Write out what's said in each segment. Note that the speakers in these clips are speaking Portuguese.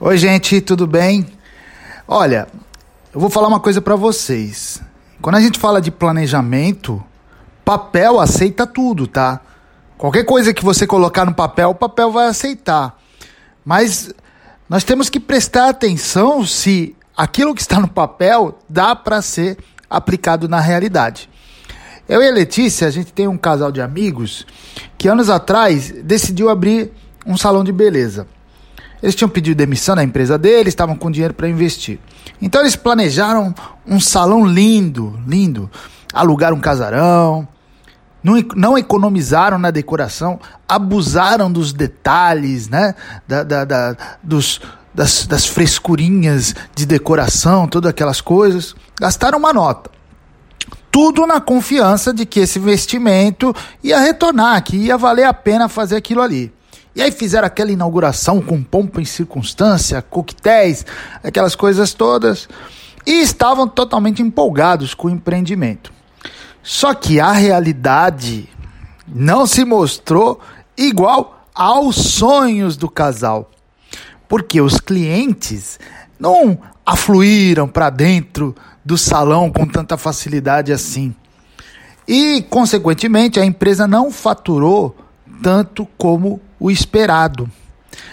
Oi, gente, tudo bem? Olha, eu vou falar uma coisa para vocês. Quando a gente fala de planejamento, papel aceita tudo, tá? Qualquer coisa que você colocar no papel, o papel vai aceitar. Mas nós temos que prestar atenção se aquilo que está no papel dá para ser aplicado na realidade. Eu e a Letícia, a gente tem um casal de amigos que anos atrás decidiu abrir um salão de beleza. Eles tinham pedido demissão da empresa deles, estavam com dinheiro para investir. Então eles planejaram um salão lindo, lindo. Alugaram um casarão, não, não economizaram na decoração, abusaram dos detalhes, né? Da, da, da dos, das, das frescurinhas de decoração, todas aquelas coisas. Gastaram uma nota. Tudo na confiança de que esse investimento ia retornar, que ia valer a pena fazer aquilo ali. E aí fizeram aquela inauguração com pompa em circunstância, coquetéis, aquelas coisas todas. E estavam totalmente empolgados com o empreendimento. Só que a realidade não se mostrou igual aos sonhos do casal. Porque os clientes não afluíram para dentro do salão com tanta facilidade assim. E, consequentemente, a empresa não faturou tanto como o esperado.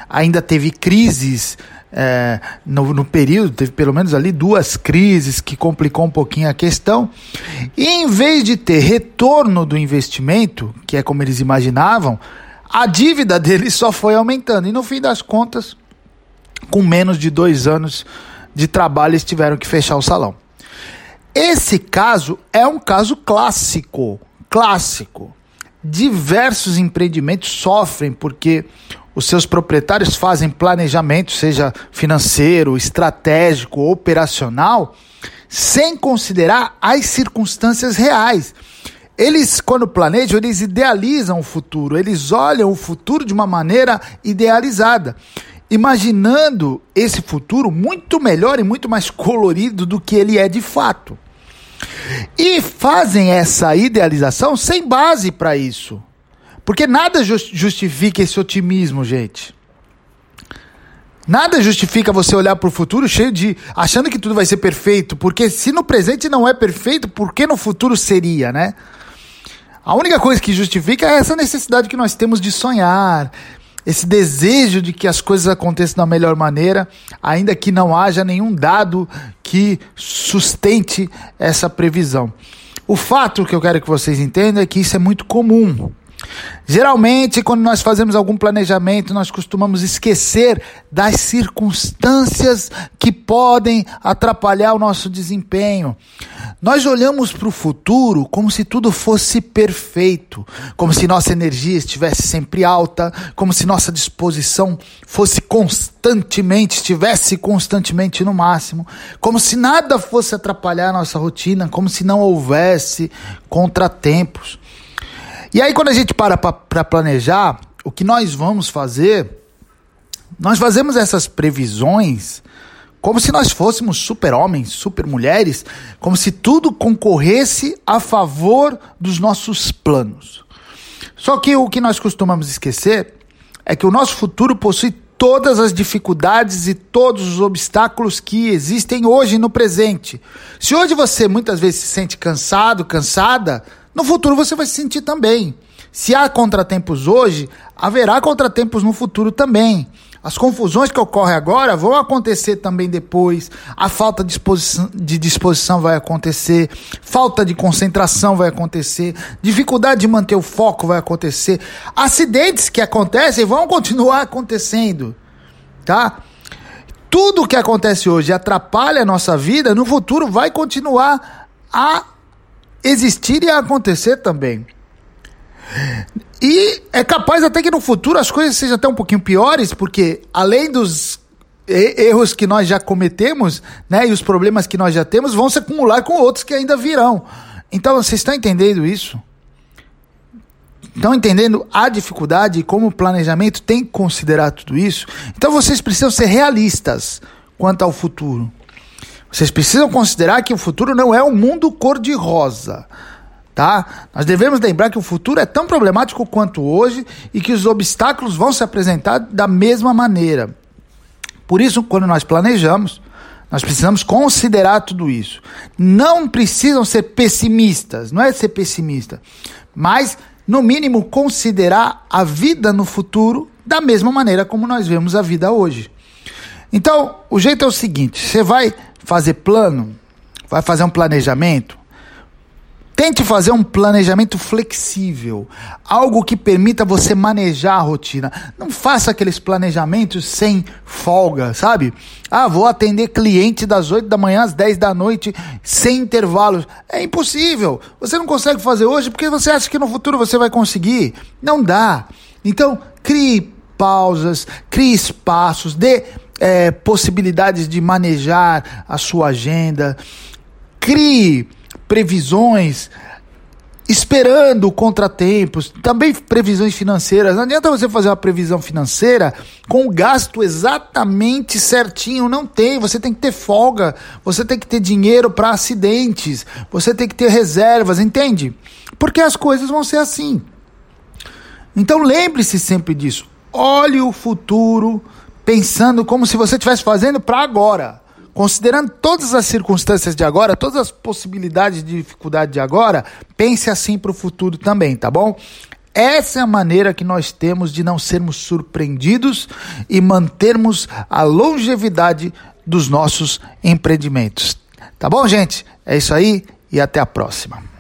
Ainda teve crises é, no, no, período, teve pelo menos ali duas crises que complicou um pouquinho a questão. E em vez de ter retorno do investimento, que é como eles imaginavam, a dívida deles só foi aumentando. E no fim das contas, com menos de dois anos de trabalho, eles tiveram que fechar o salão. Esse caso é um caso clássico. Clássico diversos empreendimentos sofrem porque os seus proprietários fazem planejamento, seja financeiro, estratégico, operacional, sem considerar as circunstâncias reais. Eles, quando planejam, eles idealizam o futuro, eles olham o futuro de uma maneira idealizada, imaginando esse futuro muito melhor e muito mais colorido do que ele é de fato. E fazem essa idealização sem base para isso. Porque nada justifica esse otimismo, gente. Nada justifica você olhar para o futuro cheio de. achando que tudo vai ser perfeito. Porque se no presente não é perfeito, por que no futuro seria, né? A única coisa que justifica é essa necessidade que nós temos de sonhar, esse desejo de que as coisas aconteçam da melhor maneira, ainda que não haja nenhum dado que sustente essa previsão. O fato que eu quero que vocês entendam é que isso é muito comum. Geralmente, quando nós fazemos algum planejamento, nós costumamos esquecer das circunstâncias que podem atrapalhar o nosso desempenho. Nós olhamos para o futuro como se tudo fosse perfeito, como se nossa energia estivesse sempre alta, como se nossa disposição fosse constantemente, estivesse constantemente no máximo, como se nada fosse atrapalhar a nossa rotina, como se não houvesse contratempos. E aí, quando a gente para para planejar o que nós vamos fazer, nós fazemos essas previsões como se nós fôssemos super-homens, super-mulheres, como se tudo concorresse a favor dos nossos planos. Só que o que nós costumamos esquecer é que o nosso futuro possui todas as dificuldades e todos os obstáculos que existem hoje no presente. Se hoje você muitas vezes se sente cansado, cansada, no futuro você vai se sentir também. Se há contratempos hoje, haverá contratempos no futuro também. As confusões que ocorrem agora vão acontecer também depois. A falta de disposição, de disposição vai acontecer. Falta de concentração vai acontecer. Dificuldade de manter o foco vai acontecer. Acidentes que acontecem vão continuar acontecendo. Tá? Tudo que acontece hoje atrapalha a nossa vida, no futuro vai continuar a existir e acontecer também. E é capaz até que no futuro as coisas sejam até um pouquinho piores, porque além dos erros que nós já cometemos, né, e os problemas que nós já temos, vão se acumular com outros que ainda virão. Então, vocês estão entendendo isso? Estão entendendo a dificuldade e como o planejamento tem que considerar tudo isso? Então, vocês precisam ser realistas quanto ao futuro. Vocês precisam considerar que o futuro não é um mundo cor-de-rosa tá? Nós devemos lembrar que o futuro é tão problemático quanto hoje e que os obstáculos vão se apresentar da mesma maneira. Por isso, quando nós planejamos, nós precisamos considerar tudo isso. Não precisam ser pessimistas, não é ser pessimista, mas, no mínimo, considerar a vida no futuro da mesma maneira como nós vemos a vida hoje. Então, o jeito é o seguinte: você vai fazer plano, vai fazer um planejamento, Tente fazer um planejamento flexível, algo que permita você manejar a rotina. Não faça aqueles planejamentos sem folga, sabe? Ah, vou atender cliente das 8 da manhã às 10 da noite, sem intervalos. É impossível. Você não consegue fazer hoje porque você acha que no futuro você vai conseguir. Não dá. Então, crie pausas, crie espaços, dê é, possibilidades de manejar a sua agenda, crie previsões, esperando contratempos, também previsões financeiras. Não adianta você fazer uma previsão financeira com o gasto exatamente certinho, não tem. Você tem que ter folga, você tem que ter dinheiro para acidentes, você tem que ter reservas, entende? Porque as coisas vão ser assim. Então lembre-se sempre disso. Olhe o futuro pensando como se você estivesse fazendo para agora. Considerando todas as circunstâncias de agora, todas as possibilidades de dificuldade de agora, pense assim para o futuro também, tá bom? Essa é a maneira que nós temos de não sermos surpreendidos e mantermos a longevidade dos nossos empreendimentos. Tá bom, gente? É isso aí e até a próxima.